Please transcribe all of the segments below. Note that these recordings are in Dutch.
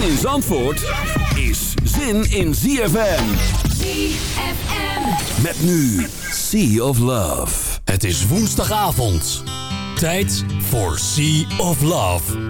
Zin in Zandvoort is zin in ZFM. ZFM. Met nu Sea of Love. Het is woensdagavond. Tijd voor Sea of Love.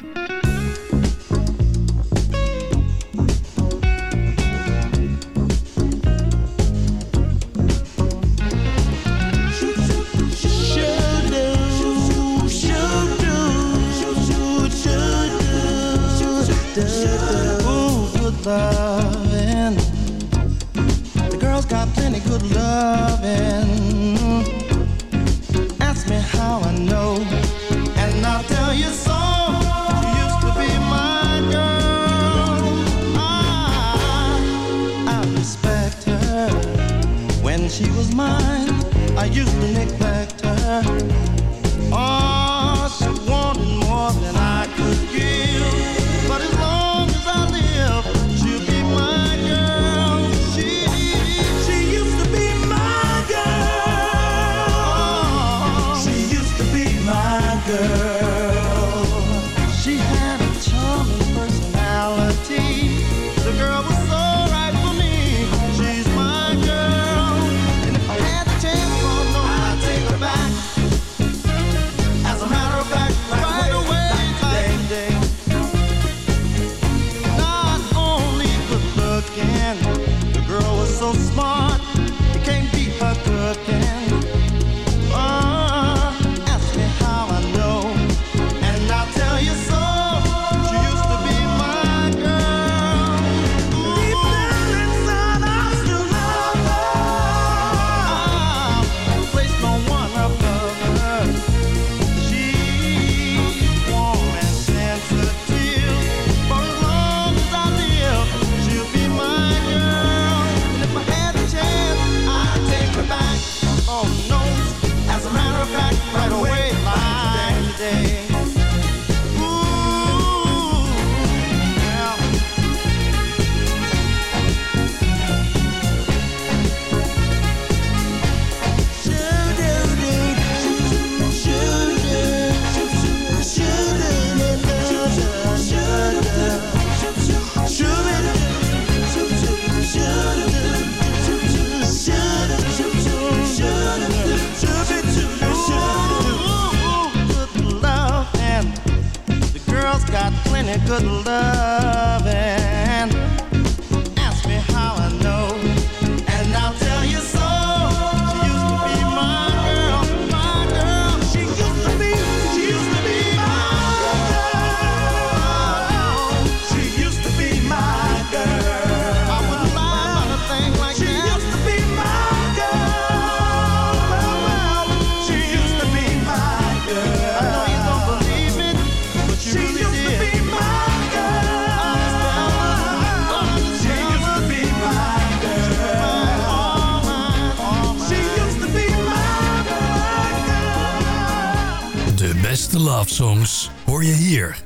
hoor je hier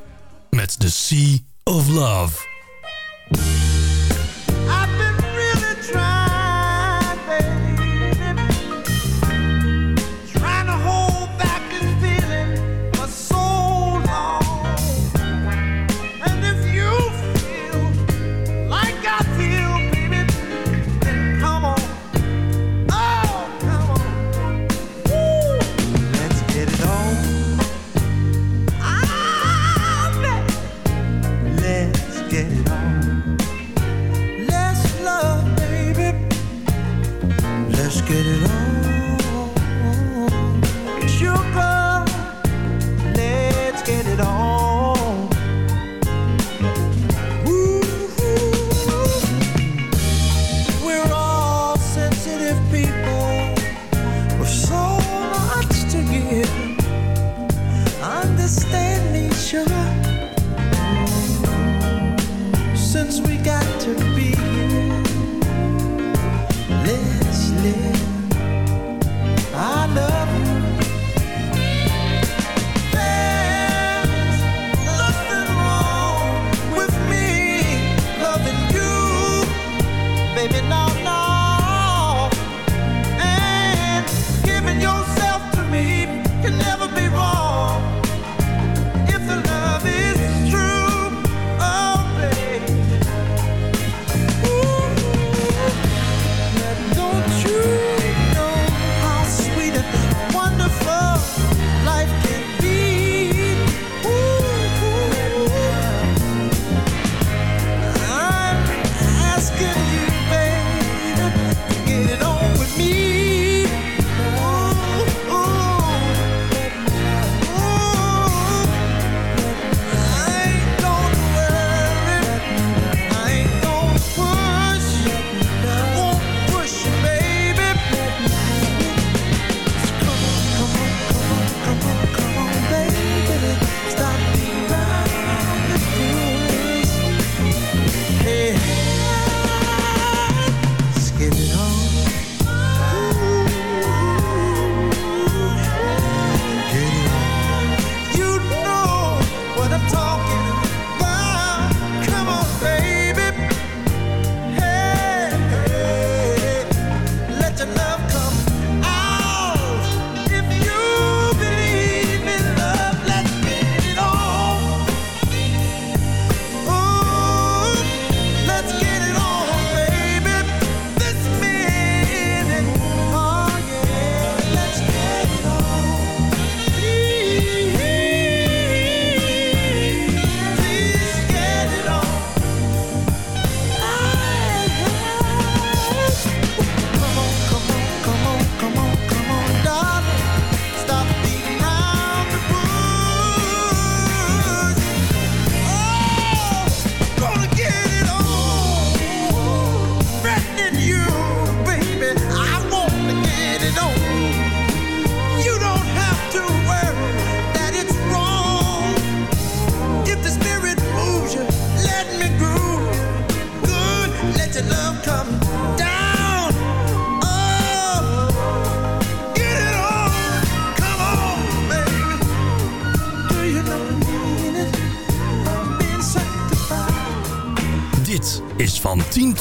met de C.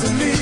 To me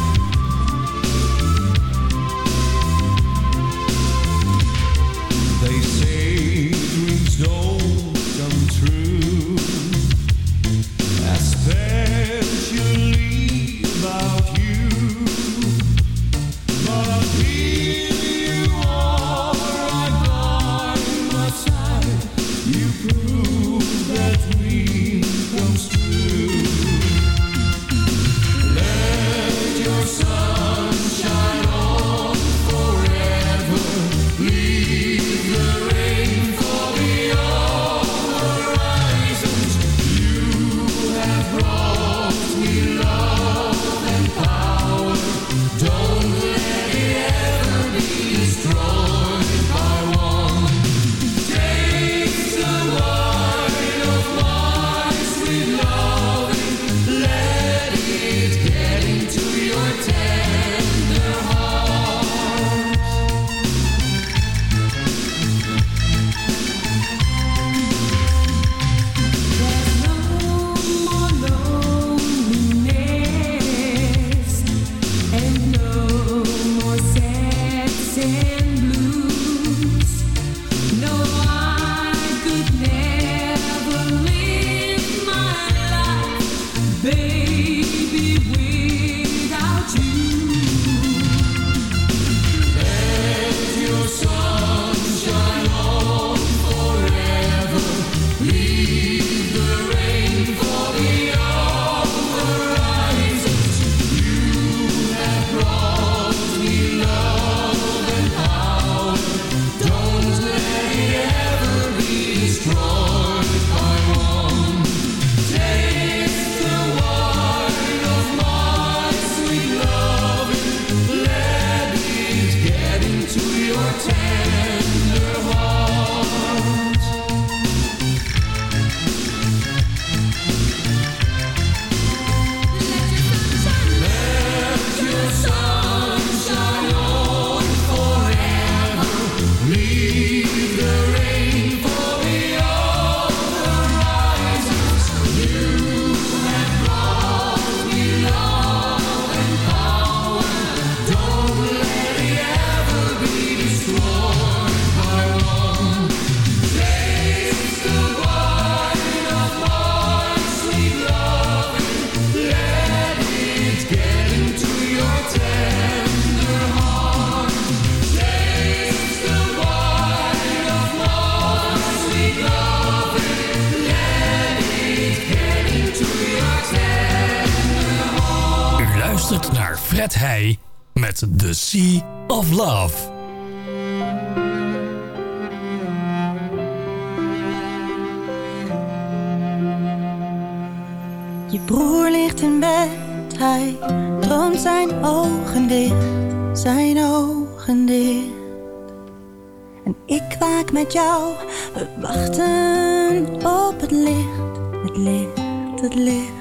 We wachten op het licht, het licht, het licht.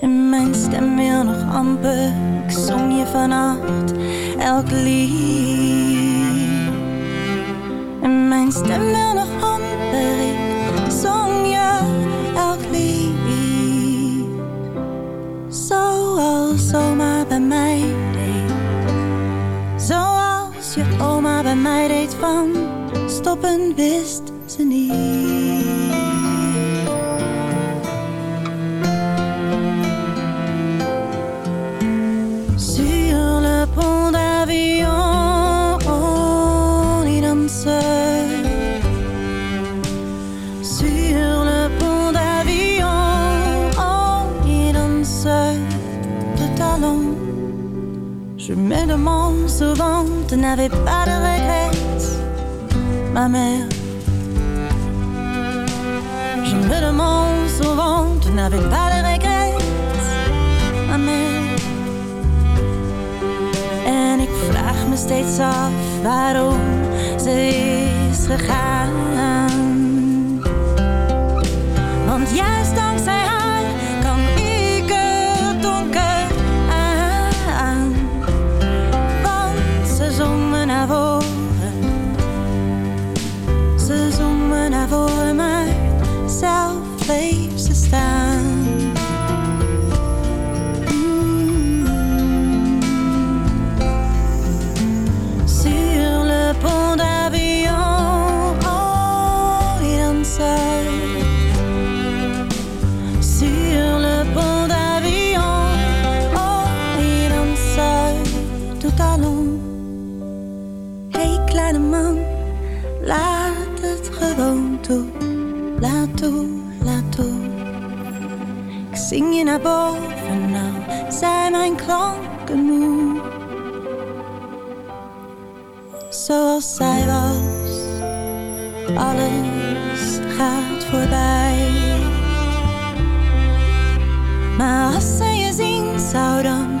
En mijn stem wil nog amper, ik zong je vannacht, elk lied. En mijn stem wil nog amper, ik zong je elk lied. Zoals oma bij mij deed, zoals je oma bij mij deed van stoppen wist. Sur le pont d'avion, on y danse. Sur le pont d'avion, on y danse de talons. Je me demande souvent, tu n'avais pas de raison ma mère. Je me demande souvent, tu n'avais pas les regrets, ma mère. En ik vraag me steeds af waarom ze is gegaan. Want juist dankzij naar boven, nou zijn mijn klanken moe. Zoals zij was, alles gaat voorbij. Maar als zij je zien zou dan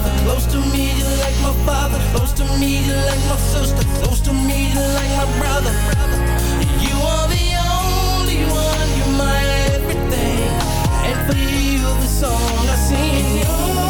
mother. Close to me, you're like my father. Close to me, you're like my sister. Close to me, you're like my brother. You are the only one, you're my everything. And for you, the song I sing.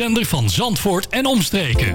Zender van Zandvoort en omstreken.